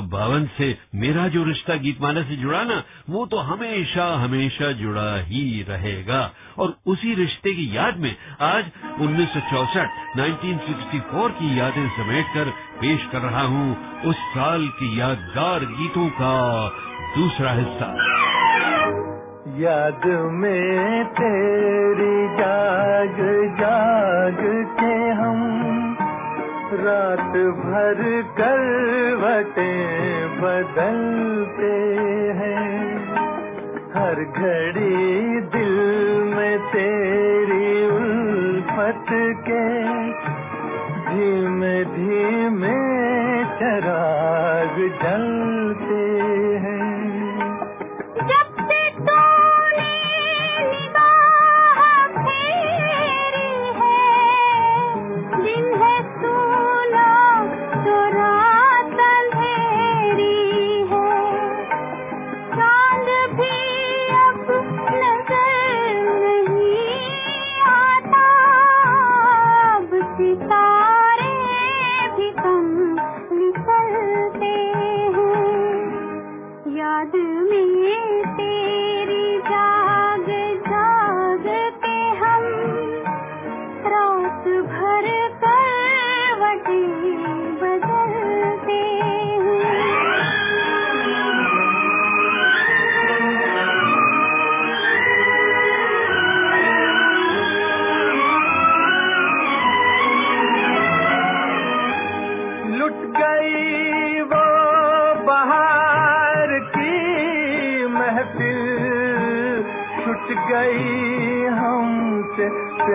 उन्नीस सौ मेरा जो रिश्ता गीतमाला से जुड़ा ना, वो तो हमेशा हमेशा जुड़ा ही रहेगा। और उसी रिश्ते की याद में आज उन्नीस सौ चौसठ की यादें समेटकर पेश कर रहा हूँ उस साल की यादगार गीतों का दूसरा हिस्सा। याद में तेरी जाग जाग के हम रात भर करवटे बदलते हैं। हर घड़ी दिल में तेरी उल्फत के धीमे धीमे चराग जलते में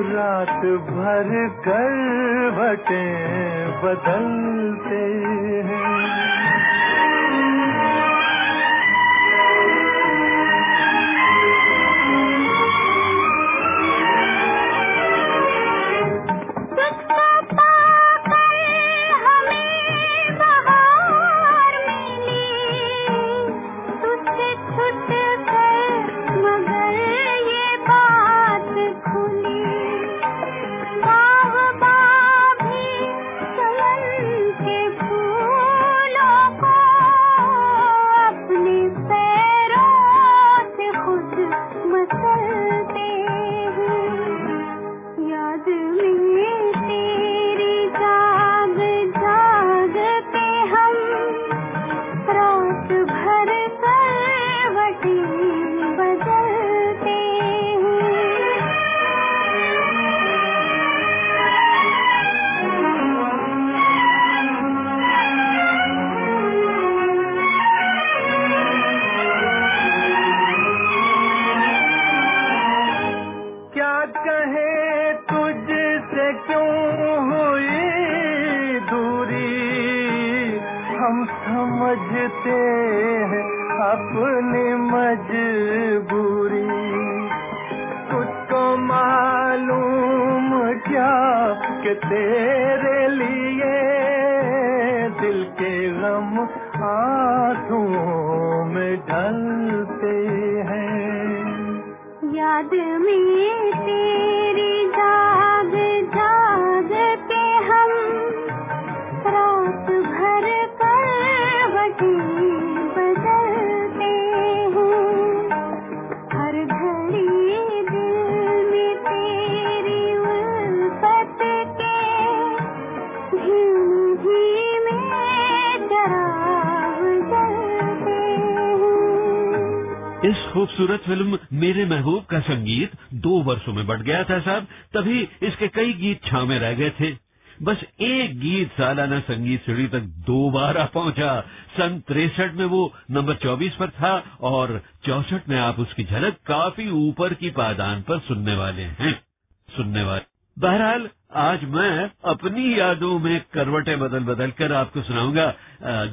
रात भर कर बटे बदलते हैं। खूबसूरत फ़िल्म मेरे महबूब का संगीत दो वर्षों में बढ़ गया था साहब, तभी इसके कई गीत छावे रह गए थे। बस एक गीत सालाना संगीत सीढ़ी तक दोबारा पहुँचा। सन तिरसठ में वो नंबर चौबीस पर था और चौसठ में आप उसकी झलक काफ़ी ऊपर की पायदान पर सुनने वाले हैं। सुनने वाले बहरहाल, आज मैं अपनी यादों में करवटें बदल बदल कर आपको सुनाऊँगा।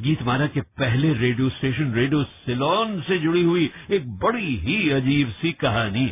गीतमाला के पहले रेडियो स्टेशन, रेडियो सिलोन से जुड़ी हुई एक बड़ी ही अजीब सी कहानी।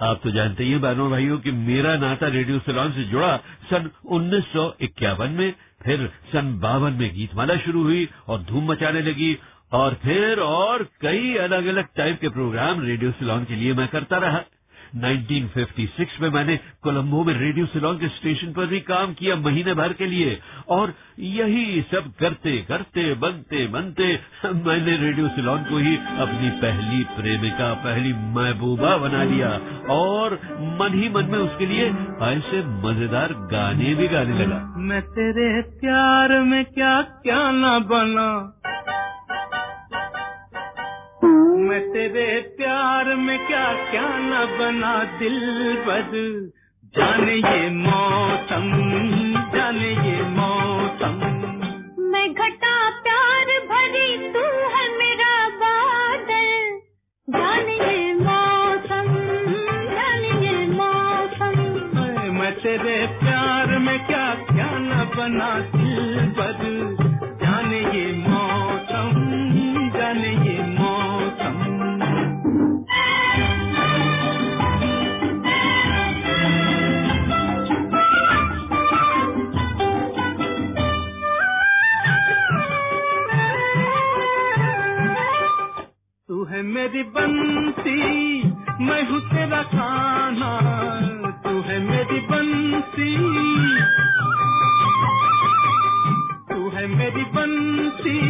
आप तो जानते ही बहनों भाइयों, कि मेरा नाता रेडियो सिलोन से जुड़ा सन उन्नीस सौ इक्यावन में, फिर सन बावन में गीतमाला शुरू हुई और धूम मचाने लगी और फिर और कई अलग अलग टाइप के प्रोग्राम रेडियो सिलोन के लिए मैं करता रहा। 1956 में मैंने कोलंबो में रेडियो सिलोन के स्टेशन पर भी काम किया महीने भर के लिए। और यही सब करते करते, बनते बनते मैंने रेडियो सिलोन को ही अपनी पहली प्रेमिका, पहली महबूबा बना लिया। और मन ही मन में उसके लिए ऐसे मज़ेदार गाने भी गाने लगा। मैं तेरे प्यार में क्या क्या न बना। मैं तेरे प्यार में क्या क्या न बना दिल बद। जाने ये मौसम, जाने ये मौसम। मैं घटा प्यार भरी तू है मेरा बादल। जाने ये मेरी बंसी मैं हूँ तेरा खाना तू है मेरी बंसी तू है मेरी बंसी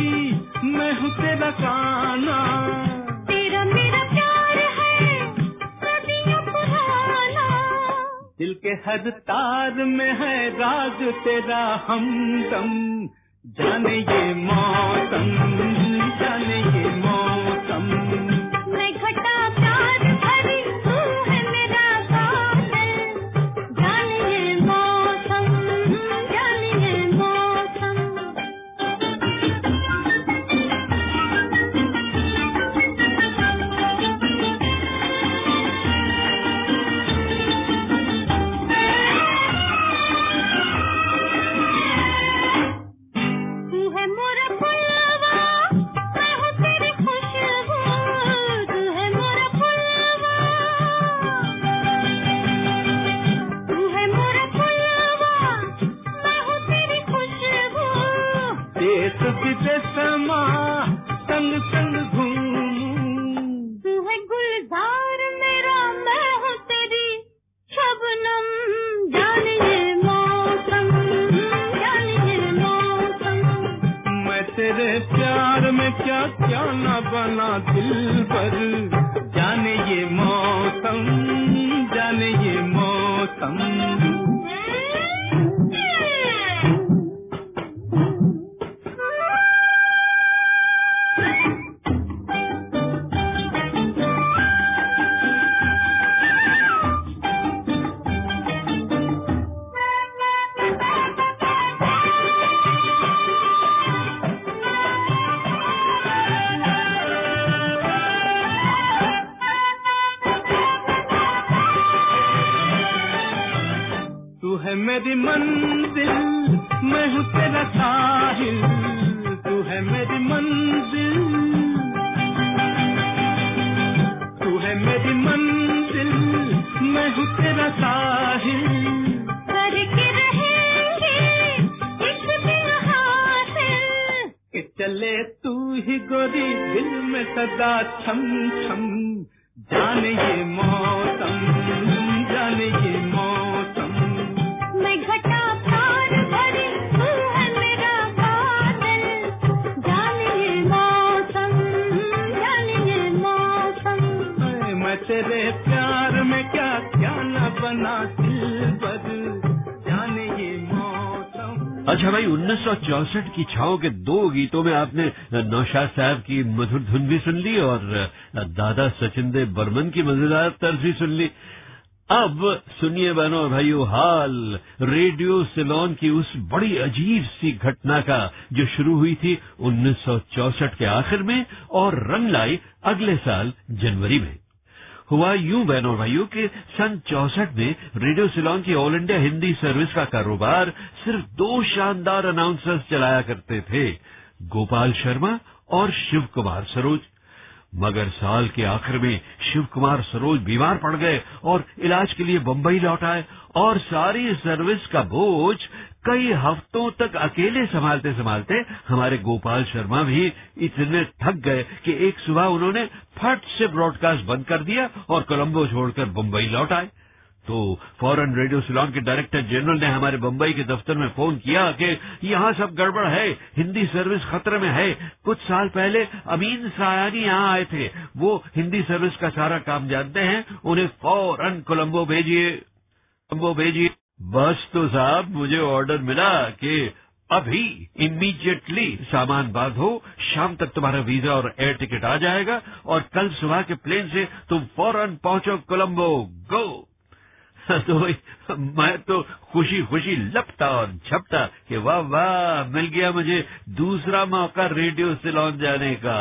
मैं हूँ तेरा खाना। तेरा मेरा प्यार है सदियों पुराना। दिल के हर तार में है राज तेरा हम हमदम। जाने ये मौसम जाने ये मौसम। मेरी मंजिल मैं हूँ तेरा साहिल तू है मेरी मंजिल। तू है मेरी मंजिल मैं हूँ तेरा साहिल। करके रहेंगे कि चले तू ही गोरी दिल में सदा छम छम जाने ये मौसम जाने ये अच्छा भाई 1964 की छाओ के दो गीतों में आपने नौशाद साहब की मधुर धुन भी सुन ली और दादा सचिन देव बर्मन की मज़ेदार तर्ज भी सुन ली। अब सुनिए बहनों भाइयों हाल, रेडियो सिलोन की उस बड़ी अजीब सी घटना का, जो शुरू हुई थी 1964 के आखिर में और रंग लाई अगले साल जनवरी में। हुआ यूँ बहनों भाइयों कि सन चौसठ में रेडियो सिलोन की ऑल इंडिया हिंदी सर्विस का कारोबार सिर्फ़ दो शानदार अनाउंसर्स चलाया करते थे, गोपाल शर्मा और शिव कुमार सरोज। मगर साल के आखिर में शिव कुमार सरोज बीमार पड़ गए और इलाज के लिए बम्बई लौट आए और सारी सर्विस का बोझ कई हफ्तों तक अकेले संभालते संभालते हमारे गोपाल शर्मा भी इतने थक गए कि एक सुबह उन्होंने फट से ब्रॉडकास्ट बंद कर दिया और कोलंबो छोड़कर बंबई लौट आए। तो फॉरेन रेडियो सिलोन के डायरेक्टर जनरल ने हमारे बंबई के दफ्तर में फ़ोन किया कि यहाँ सब गड़बड़ है, हिंदी सर्विस खतरे में है। कुछ साल पहले अमीन सायानी यहाँ आए थे। वो हिंदी सर्विस का सारा काम जानते हैं। उन्हें फ़ौरन कोलंबो भेजिए कोलंबो भेजिए। बस तो साहब, मुझे ऑर्डर मिला कि अभी इमीडिएटली सामान बांधो, शाम तक तुम्हारा वीज़ा और एयर टिकट आ जाएगा और कल सुबह के प्लेन से तुम फ़ौरन पहुंचो कोलंबो गो तो मैं तो खुशी खुशी लपटा और झपटा कि वाह वाह मिल गया मुझे दूसरा मौका रेडियो से सिलोन जाने का।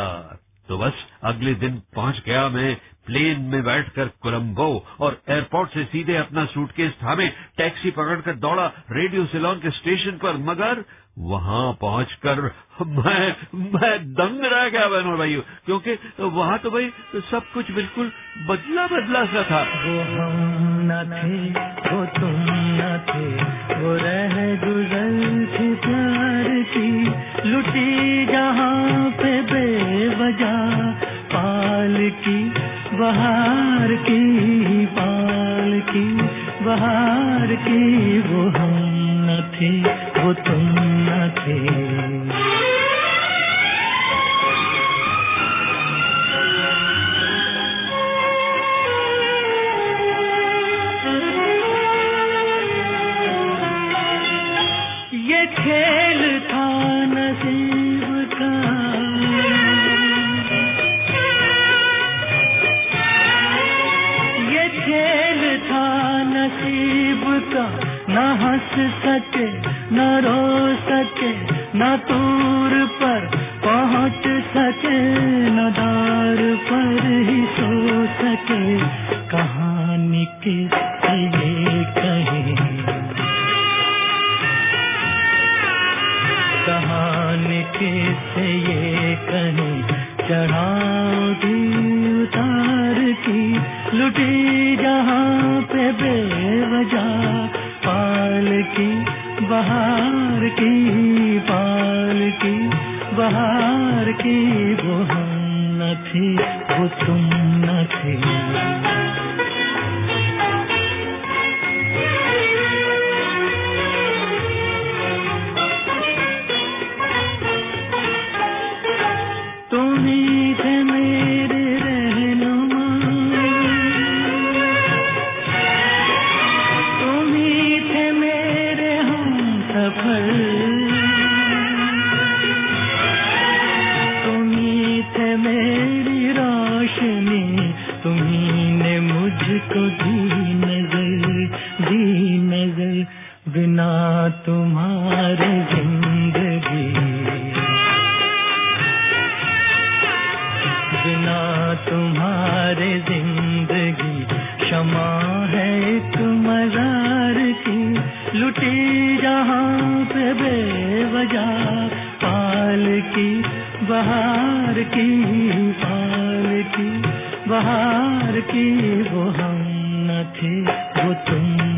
तो बस अगले दिन पहुँच गया मैं प्लेन में बैठकर कोलंबो और एयरपोर्ट से सीधे अपना सूटकेस थामे, टैक्सी पकड़कर दौड़ा रेडियो सिलोन के स्टेशन पर, मगर वहाँ पहुंचकर मैं मैं दंग रह गया बहनों भाई क्योंकि वहाँ तो भाई सब कुछ बिल्कुल बदला बदला सा था। वो हम न थे, वो तुम न थे, वो रह गुजर थी प्यार लुटी जहाँ पे बेवजह, पाल की, बहार की, पाल की, बहार की वो हम न थे, वो तुम न थे। की वो हम न थी वो तुम न थे। बहार की पाल की बहार की वो हम न थे वो तुम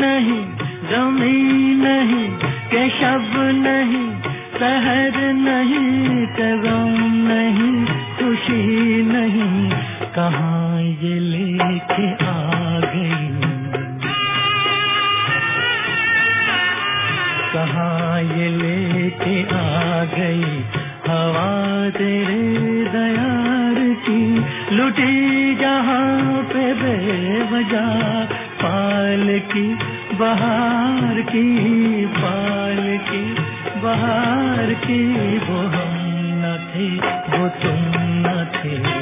नहीं, ज़मीन नहीं के शब नहीं, शहर नहीं के गम नहीं, खुशी नहीं। कहाँ ये लेके आ गई कहाँ ये लेके आ गई हवा तेरे दयार की? लुटी जहाँ पे बेवजह पाल की, बहार की, पाल की, बहार की, वो हम न थे, वो तुम न थे।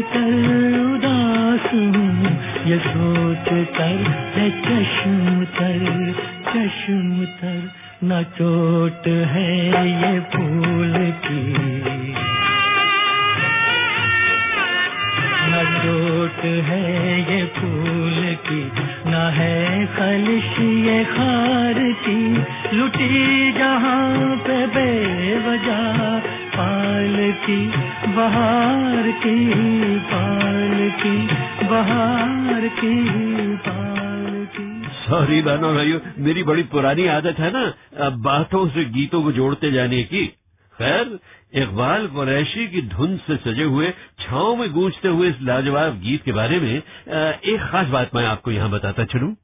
कर उदास हूँ। ये सोच कर चश्म तर चश्म तर न चोट है ये फूल की। न चोट है ये फूल की, न है खलिश ये खार की। लुटी जहाँ पे बेवजह पाल की, बहार की, पाल की, बहार की सॉरी बहनों भाइयों, मेरी बड़ी पुरानी आदत है ना बातों से गीतों को जोड़ते जाने की। खैर, इकबाल कुरैशी की धुन से सजे हुए छाओं में गूंजते हुए इस लाजवाब गीत के बारे में एक खास बात मैं आपको यहाँ बताता चलूँ।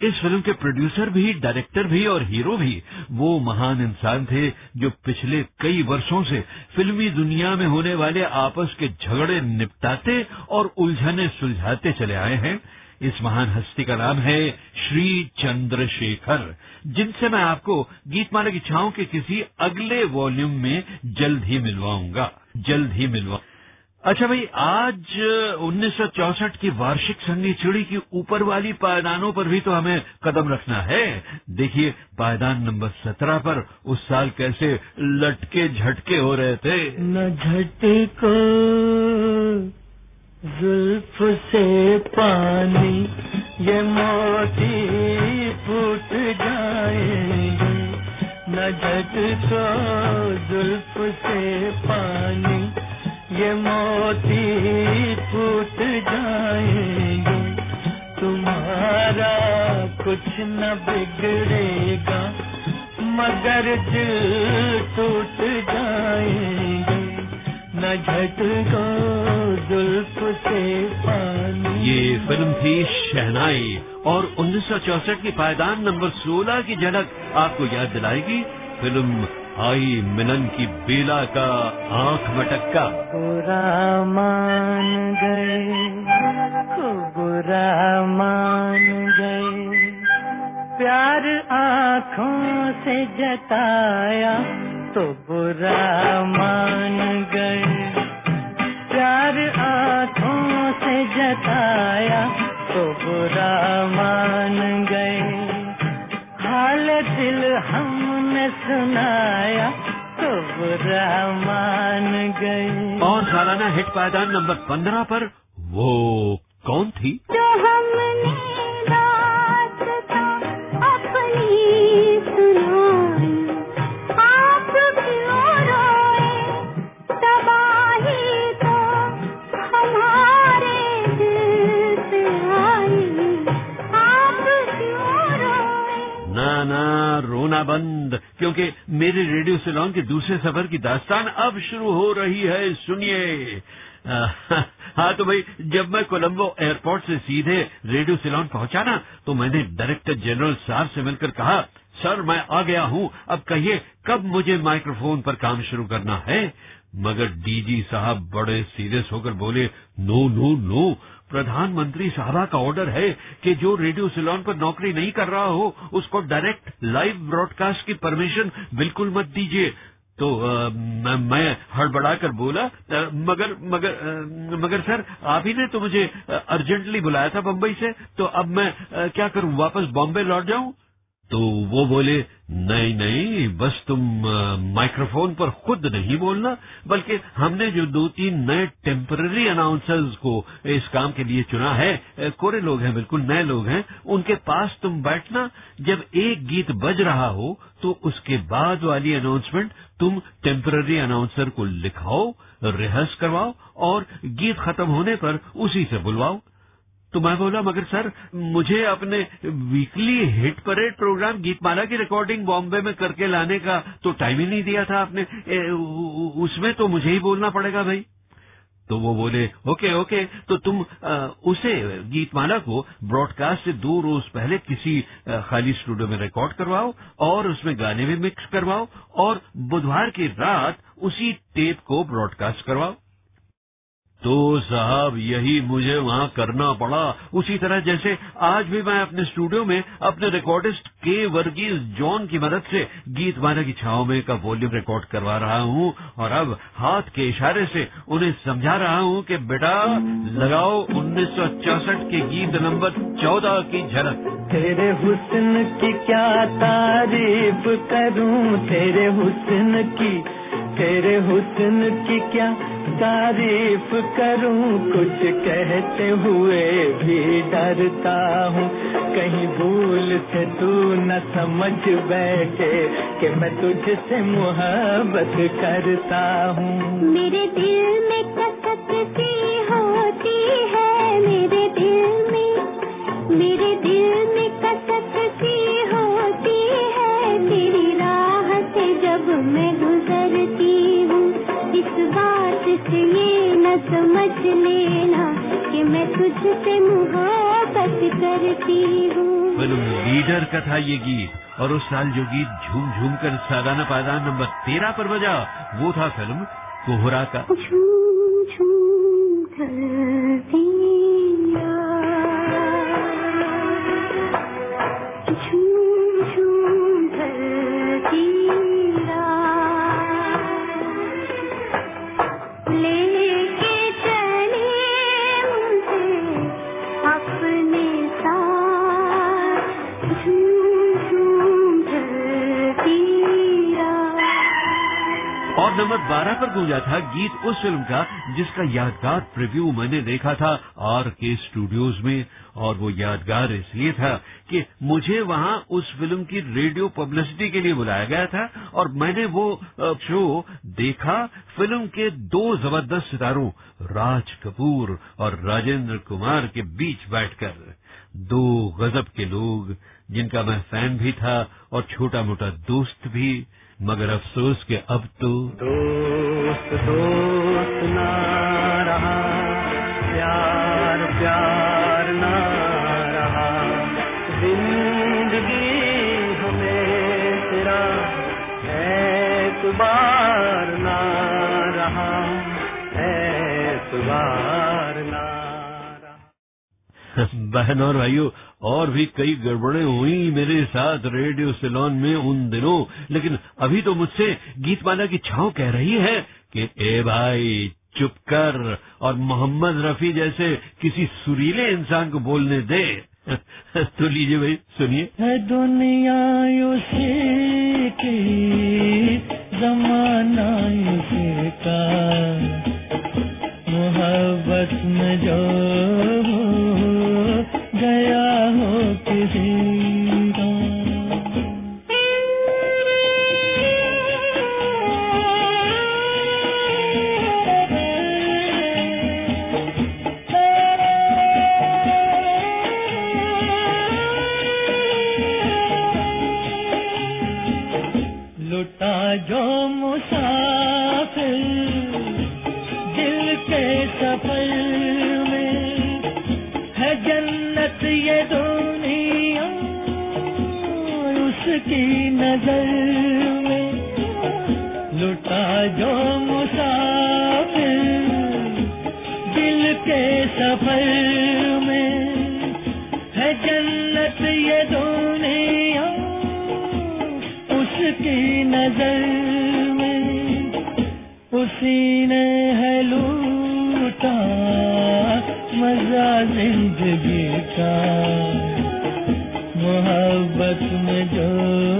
इस फ़िल्म के प्रोड्यूसर भी, डायरेक्टर भी और हीरो भी वो महान इंसान थे जो पिछले कई वर्षों से फिल्मी दुनिया में होने वाले आपस के झगड़े निपटाते और उलझने सुलझाते चले आए हैं। इस महान हस्ती का नाम है श्री चंद्रशेखर जिनसे मैं आपको गीतमाला की छाओं के किसी अगले वॉल्यूम में जल्द ही मिलवाऊँगा, जल्द ही मिलवा अच्छा भाई, आज 1964 की वार्षिक संगीत चिड़ी की ऊपर वाली पायदानों पर भी तो हमें कदम रखना है। देखिए, पायदान नंबर 17 पर उस साल कैसे लटके झटके हो रहे थे। न झटको जुल्फ से पानी, ये मोती फूट जाएँगे। न झटको जुल्फ से पानी ये मोती फूट जाएँगे। तुम्हारा कुछ न बिगड़ेगा, मगर दिल टूट जाएँगे। न झटको जुल्फ से पानी। ये फ़िल्म थी शहनाई और 1964 की पायदान नंबर 16 की झलक आपको याद दिलाएगी फ़िल्म आई मिनन की बेला का आँख मटक्का। बुरा मान गए बुरा मान गए। प्यार आँखों से जताया तो बुरा सालाना हिट पायदान नंबर 15 पर। वो कौन थी? क्योंकि मेरे रेडियो सिलोन के दूसरे सफ़र की दास्तान अब शुरू हो रही है, सुनिए। हाँ तो भाई, जब मैं कोलंबो एयरपोर्ट से सीधे रेडियो सिलोन पहुँचा ना तो मैंने डायरेक्टर जनरल साहब से मिलकर कहा, सर, मैं आ गया हूँ। अब कहिए, कब मुझे माइक्रोफोन पर काम शुरू करना है? मगर डीजी साहब बड़े सीरियस होकर बोले नो नो नो प्रधानमंत्री साहबा का ऑर्डर है कि जो रेडियो सिलोन पर नौकरी नहीं कर रहा हो उसको डायरेक्ट लाइव ब्रॉडकास्ट की परमिशन बिल्कुल मत दीजिए। तो अ, मैं, मैं हड़बड़ा कर बोला अ, मगर मगर अ, मगर सर आप ही ने तो मुझे अर्जेंटली बुलाया था बम्बई से तो अब मैं अ, क्या करूँ वापस बॉम्बे लौट जाऊँ? तो वो बोले, नहीं नहीं, बस तुम माइक्रोफोन पर खुद नहीं बोलना, बल्कि हमने जो दो तीन नए टेम्पररी अनाउंसर्स को इस काम के लिए चुना है कोरे लोग हैं बिल्कुल, नए लोग हैं, उनके पास तुम बैठना, जब एक गीत बज रहा हो तो उसके बाद वाली अनाउंसमेंट तुम टेम्पररी अनाउंसर को लिखाओ, रिहर्स करवाओ, और गीत खत्म होने पर उसी से बुलवाओ। तो मैं बोला मगर सर मुझे अपने weekly hit parade programme Geetmala की रिकॉर्डिंग बॉम्बे में करके लाने का तो टाइम ही नहीं दिया था आपने। ए, उसमें तो मुझे ही बोलना पड़ेगा भाई। तो वो बोले ओके ओके तो तुम आ, उसे गीतमाला को ब्रॉडकास्ट से दो रोज पहले किसी आ, खाली स्टूडियो में रिकॉर्ड करवाओ और उसमें गाने भी मिक्स करवाओ और बुधवार की रात उसी टेप को ब्रॉडकास्ट करवाओ। तो साहब, यही मुझे वहाँ करना पड़ा। उसी तरह जैसे आज भी मैं अपने स्टूडियो में अपने रिकॉर्डिस्ट के वर्गीज जॉन की मदद से गीत माला की छाव में का वॉल्यूम रिकॉर्ड करवा रहा हूँ और अब हाथ के इशारे से उन्हें समझा रहा हूँ कि बेटा, लगाओ 1964 के गीत नंबर 14 की झलक। तेरे हुस्न की क्या तारीफ़ करूँ? तेरे हुस्न की तेरे हुस्न की क्या तारीफ़ करूँ? कुछ कहते हुए भी डरता हूँ। कहीं भूल से तू न समझ बैठे कि मैं तुझसे मोहब्बत करता हूँ। मेरे दिल में कसक सी होती है, मेरे दिल में, मेरे दिल समझ लेना कि मैं तुझसे मोहब्बत करती हूँ। फ़िल्म लीडर का था ये गीत और उस साल जो गीत झूम झूम कर सालाना पायदान नंबर तेरह पर बजा वो था फ़िल्म कोहरा का। झूम झूम धरती 12 पर गूंजा था गीत उस फ़िल्म का, जिसका यादगार प्रीव्यू मैंने देखा था आर के स्टूडियोज में। और वो यादगार इसलिए था कि मुझे वहाँ उस फ़िल्म की रेडियो पब्लिसिटी के लिए बुलाया गया था और मैंने वो शो देखा फ़िल्म के दो ज़बरदस्त सितारों, राज कपूर और राजेंद्र कुमार के बीच बैठकर। दो गजब के लोग, जिनका मैं फ़ैन भी था और छोटा मोटा दोस्त भी। मगर अफसोस के अब तो दोस्त दोस्त ना रहा प्यार प्यार ना रहा। ज़िंदगी हमें तेरा एतबार ना रहा एतबार ना रहा। बहन और भाइयों और भी कई गड़बड़े हुई मेरे साथ रेडियो सिलोन में उन दिनों। लेकिन अभी तो मुझसे गीत गीतमाला की छाव कह रही है कि, ए भाई, चुप कर और मोहम्मद रफी जैसे किसी सुरीले इंसान को बोलने दे। तो लीजिए भाई, सुनिए। दुनिया में उसी ने है लूटा मज़ा ज़िंदगी का। मोहब्बत में जो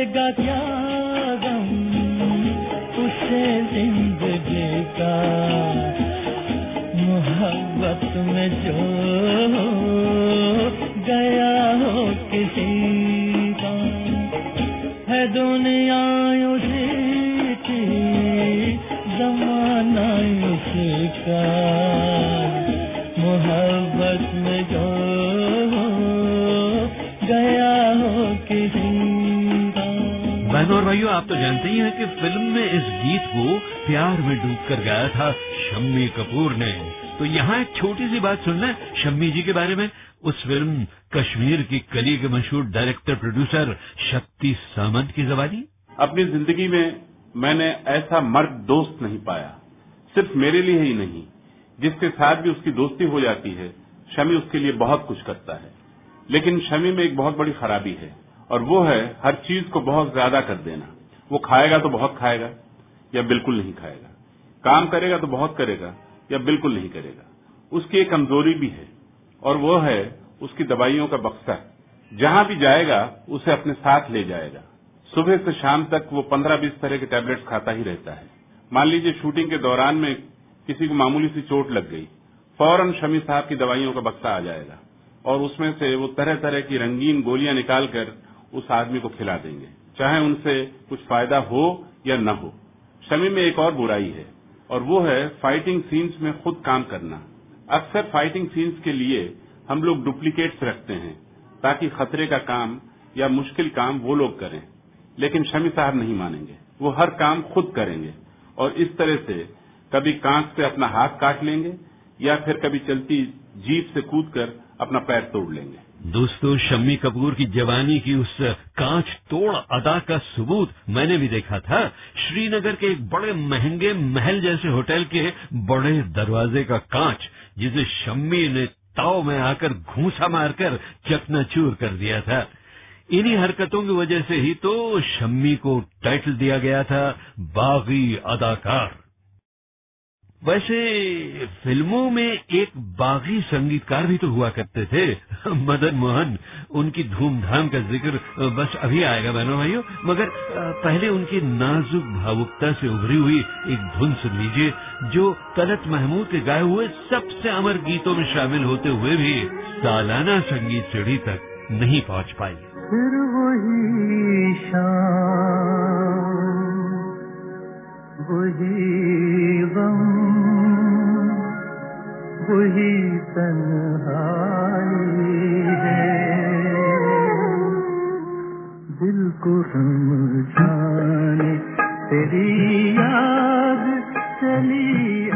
सताएगा क्या उसे ज़िंदगी का मोहब्बत में जो जानते ही कि फ़िल्म में इस गीत को प्यार में डूब कर गाया था शम्मी कपूर ने। तो यहाँ एक छोटी सी बात सुनना शम्मी जी के बारे में। उस फ़िल्म कश्मीर की कली के मशहूर डायरेक्टर, प्रोड्यूसर शक्ति सामंत की जबानी अपनी ज़िंदगी में मैंने ऐसा मर्द दोस्त नहीं पाया। सिर्फ़ मेरे लिए ही नहीं, जिसके साथ भी उसकी दोस्ती हो जाती है शमी उसके लिए बहुत कुछ करता है। लेकिन शमी में एक बहुत बड़ी खराबी है, और वो है हर चीज़ को बहुत ज़्यादा कर देना। वो खाएगा तो बहुत खाएगा, या बिल्कुल नहीं खाएगा। काम करेगा तो बहुत करेगा, या बिल्कुल नहीं करेगा। उसकी एक कमज़ोरी भी है, और वो है उसकी दवाइयों का बक्सा। जहाँ भी जाएगा, उसे अपने साथ ले जाएगा। सुबह से शाम तक वो पंद्रह बीस तरह के टैबलेट्स खाता ही रहता है। मान लीजिए शूटिंग के दौरान में किसी को मामूली सी चोट लग गई, फ़ौरन शमी साहब की दवाइयों का बक्सा आ जाएगा, और उसमें से वो तरह तरह की रंगीन गोलियाँ निकालकर उस आदमी को खिला देंगे। चाहे उनसे कुछ फ़ायदा हो या न हो। शमी में एक और बुराई है, और वो है फाइटिंग सीन्स में खुद काम करना। अक्सर फाइटिंग सीन्स के लिए हम लोग डुप्लीकेट्स रखते हैं, ताकि खतरे का काम या मुश्किल काम वो लोग करें। लेकिन शमी साहब नहीं मानेंगे। वो हर काम खुद करेंगे, और इस तरह से कभी कांच से अपना हाथ काट लेंगे, या फिर कभी चलती जीप से कूदकर अपना पैर तोड़ लेंगे। दोस्तों, शम्मी कपूर की जवानी की उस कांच तोड़ अदा का सबूत मैंने भी देखा था। श्रीनगर के एक बड़े महँगे महल जैसे होटल के बड़े दरवाजे का कांच, जिसे शम्मी ने ताव में आकर घूसा मारकर चकनाचूर कर दिया था। इन्हीं हरकतों की वजह से ही तो शम्मी को टाइटल दिया गया था, बागी अदाकार। वैसे फ़िल्मों में एक बागी संगीतकार भी तो हुआ करते थे। मदन मोहन, उनकी धूमधाम का ज़िक्र बस अभी आएगा बहनों भाइयों। मगर पहले उनकी नाजुक भावुकता से उभरी हुई एक धुन सुन लीजिए, जो तलत महमूद के गाए हुए सबसे अमर गीतों में शामिल होते हुए भी सालाना संगीत सीढ़ी तक नहीं पहुँच पाई। फिर वही शाम वही गम वही तन्हाई है। दिल को समझाने तेरी याद चली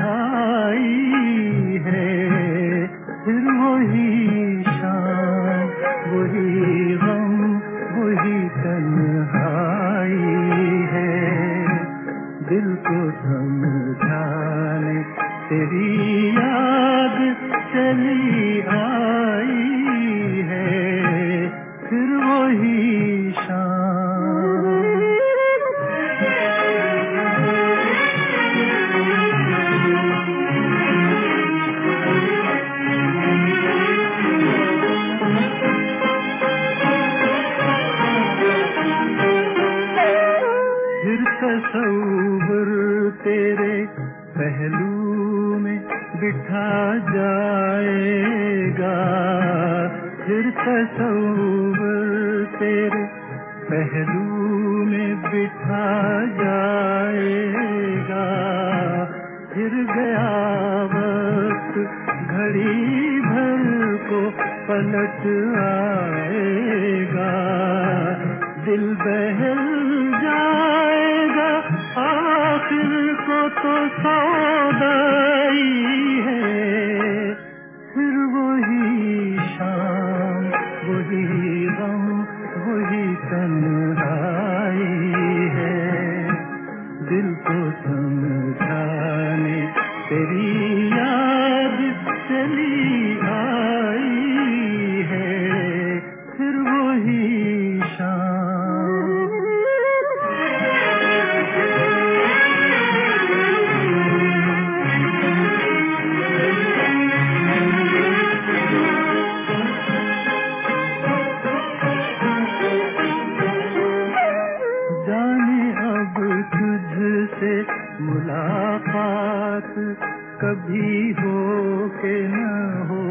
पहलू में बिठा जाएगा। फिर गया वक्त घड़ी भर को पलट आएगा। दिल बहल जाएगा, आखिर को तो सौदाई अब तुझसे मुलाकात कभी हो के न हो।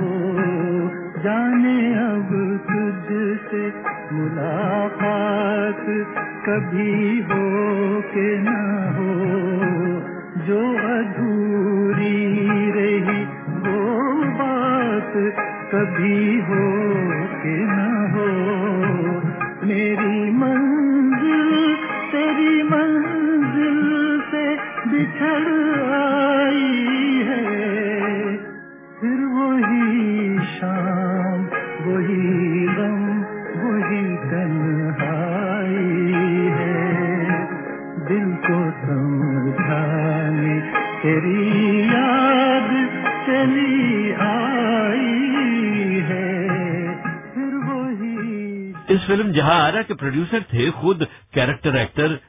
जाने अब तुझसे मुलाकात कभी हो के न हो। जो अधूरी रही वो बात कभी हो के प्रोड्यूसर थे खुद कैरेक्टर एक्टर